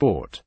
sport.